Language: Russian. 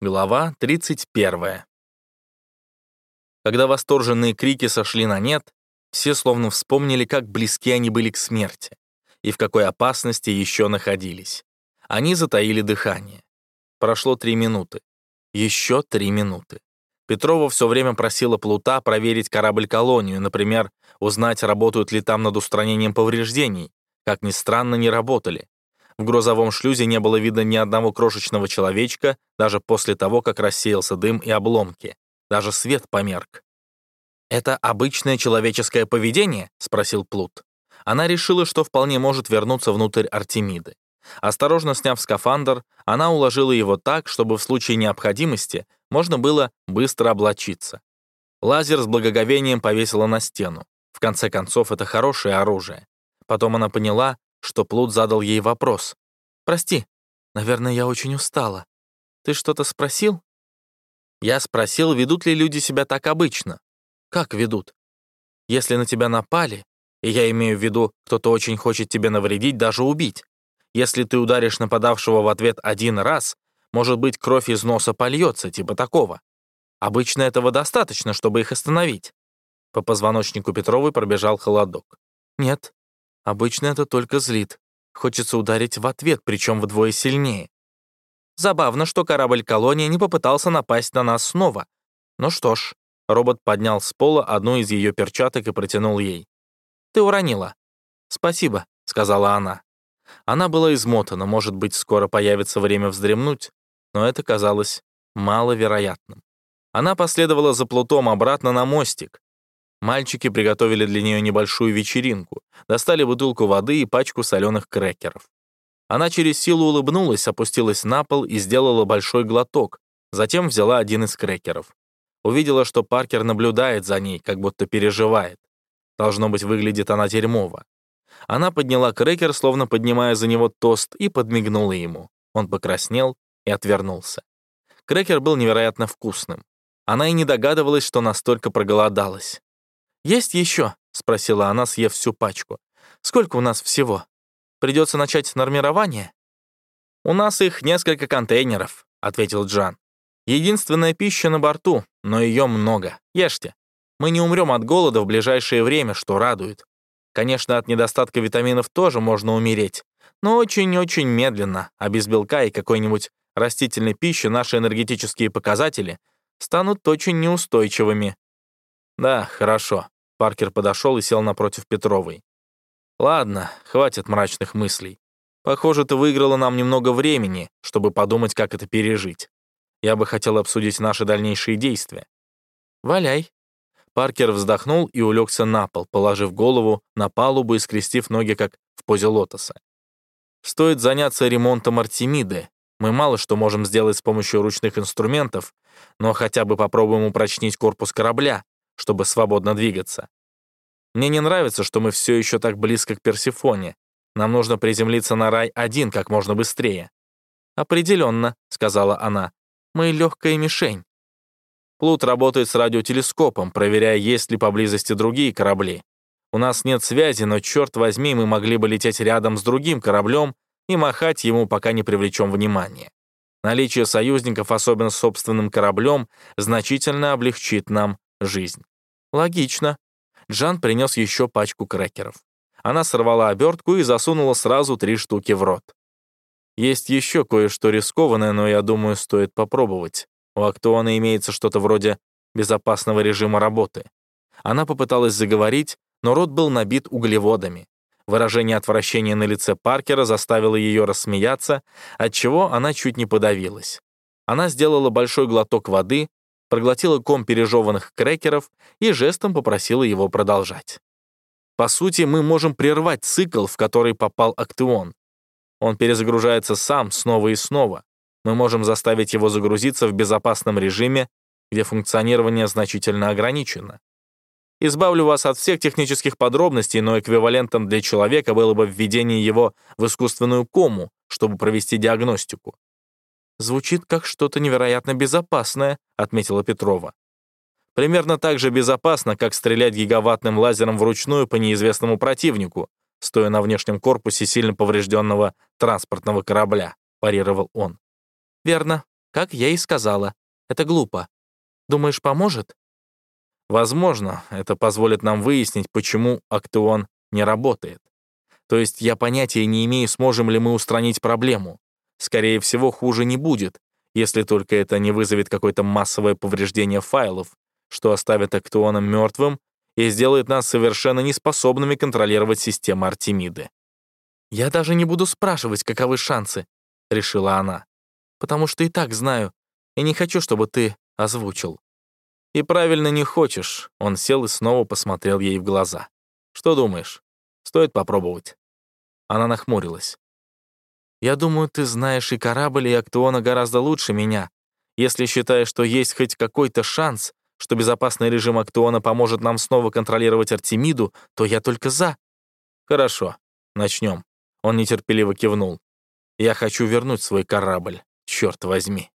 Глава 31. Когда восторженные крики сошли на нет, все словно вспомнили, как близки они были к смерти и в какой опасности еще находились. Они затаили дыхание. Прошло три минуты. Еще три минуты. Петрова все время просила Плута проверить корабль-колонию, например, узнать, работают ли там над устранением повреждений. Как ни странно, не работали. В грузовом шлюзе не было видно ни одного крошечного человечка, даже после того, как рассеялся дым и обломки. Даже свет померк. «Это обычное человеческое поведение?» — спросил Плут. Она решила, что вполне может вернуться внутрь Артемиды. Осторожно сняв скафандр, она уложила его так, чтобы в случае необходимости можно было быстро облачиться. Лазер с благоговением повесила на стену. В конце концов, это хорошее оружие. Потом она поняла, что Плут задал ей вопрос. «Прости, наверное, я очень устала. Ты что-то спросил?» Я спросил, ведут ли люди себя так обычно. Как ведут? Если на тебя напали, и я имею в виду, кто-то очень хочет тебе навредить, даже убить. Если ты ударишь нападавшего в ответ один раз, может быть, кровь из носа польется, типа такого. Обычно этого достаточно, чтобы их остановить. По позвоночнику Петровой пробежал холодок. Нет, Обычно это только злит. Хочется ударить в ответ, причем вдвое сильнее. Забавно, что корабль-колония не попытался напасть на нас снова. Ну что ж, робот поднял с пола одну из ее перчаток и протянул ей. «Ты уронила». «Спасибо», — сказала она. Она была измотана, может быть, скоро появится время вздремнуть, но это казалось маловероятным. Она последовала за Плутом обратно на мостик, Мальчики приготовили для нее небольшую вечеринку, достали бутылку воды и пачку соленых крекеров. Она через силу улыбнулась, опустилась на пол и сделала большой глоток, затем взяла один из крекеров. Увидела, что Паркер наблюдает за ней, как будто переживает. Должно быть, выглядит она дерьмово. Она подняла крекер, словно поднимая за него тост, и подмигнула ему. Он покраснел и отвернулся. Крекер был невероятно вкусным. Она и не догадывалась, что настолько проголодалась. «Есть еще?» — спросила она, съев всю пачку. «Сколько у нас всего? Придется начать нормирование?» «У нас их несколько контейнеров», — ответил Джан. «Единственная пища на борту, но ее много. Ешьте. Мы не умрем от голода в ближайшее время, что радует. Конечно, от недостатка витаминов тоже можно умереть, но очень-очень медленно, а без белка и какой-нибудь растительной пищи наши энергетические показатели станут очень неустойчивыми». «Да, хорошо», Паркер подошел и сел напротив Петровой. «Ладно, хватит мрачных мыслей. Похоже, ты выиграла нам немного времени, чтобы подумать, как это пережить. Я бы хотел обсудить наши дальнейшие действия». «Валяй». Паркер вздохнул и улегся на пол, положив голову на палубу и скрестив ноги, как в позе лотоса. «Стоит заняться ремонтом Артемиды. Мы мало что можем сделать с помощью ручных инструментов, но хотя бы попробуем упрочнить корпус корабля, чтобы свободно двигаться. Мне не нравится, что мы все еще так близко к Персифоне. Нам нужно приземлиться на рай один как можно быстрее. «Определенно», — сказала она, — «мы легкая мишень». Плут работает с радиотелескопом, проверяя, есть ли поблизости другие корабли. У нас нет связи, но, черт возьми, мы могли бы лететь рядом с другим кораблем и махать ему, пока не привлечем внимание. Наличие союзников, особенно с собственным кораблем, значительно облегчит нам жизнь. Логично. Джан принес еще пачку крекеров. Она сорвала обертку и засунула сразу три штуки в рот. Есть еще кое-что рискованное, но я думаю, стоит попробовать. У Актуона имеется что-то вроде безопасного режима работы. Она попыталась заговорить, но рот был набит углеводами. Выражение отвращения на лице Паркера заставило ее рассмеяться, отчего она чуть не подавилась. Она сделала большой глоток воды, проглотила ком пережеванных крекеров и жестом попросила его продолжать. По сути, мы можем прервать цикл, в который попал Актеон. Он перезагружается сам снова и снова. Мы можем заставить его загрузиться в безопасном режиме, где функционирование значительно ограничено. Избавлю вас от всех технических подробностей, но эквивалентом для человека было бы введение его в искусственную кому, чтобы провести диагностику. «Звучит как что-то невероятно безопасное», — отметила Петрова. «Примерно так же безопасно, как стрелять гигаваттным лазером вручную по неизвестному противнику, стоя на внешнем корпусе сильно поврежденного транспортного корабля», — парировал он. «Верно. Как я и сказала. Это глупо. Думаешь, поможет? Возможно, это позволит нам выяснить, почему Актеон не работает. То есть я понятия не имею, сможем ли мы устранить проблему. Скорее всего, хуже не будет, если только это не вызовет какое-то массовое повреждение файлов, что оставит Актеона мертвым и сделает нас совершенно неспособными контролировать систему Артемиды. «Я даже не буду спрашивать, каковы шансы», — решила она, «потому что и так знаю, и не хочу, чтобы ты озвучил». «И правильно не хочешь», — он сел и снова посмотрел ей в глаза. «Что думаешь? Стоит попробовать?» Она нахмурилась. «Я думаю, ты знаешь и корабль, и Актуона гораздо лучше меня. Если считаешь, что есть хоть какой-то шанс, что безопасный режим Актуона поможет нам снова контролировать Артемиду, то я только за». «Хорошо, начнем». Он нетерпеливо кивнул. «Я хочу вернуть свой корабль, черт возьми».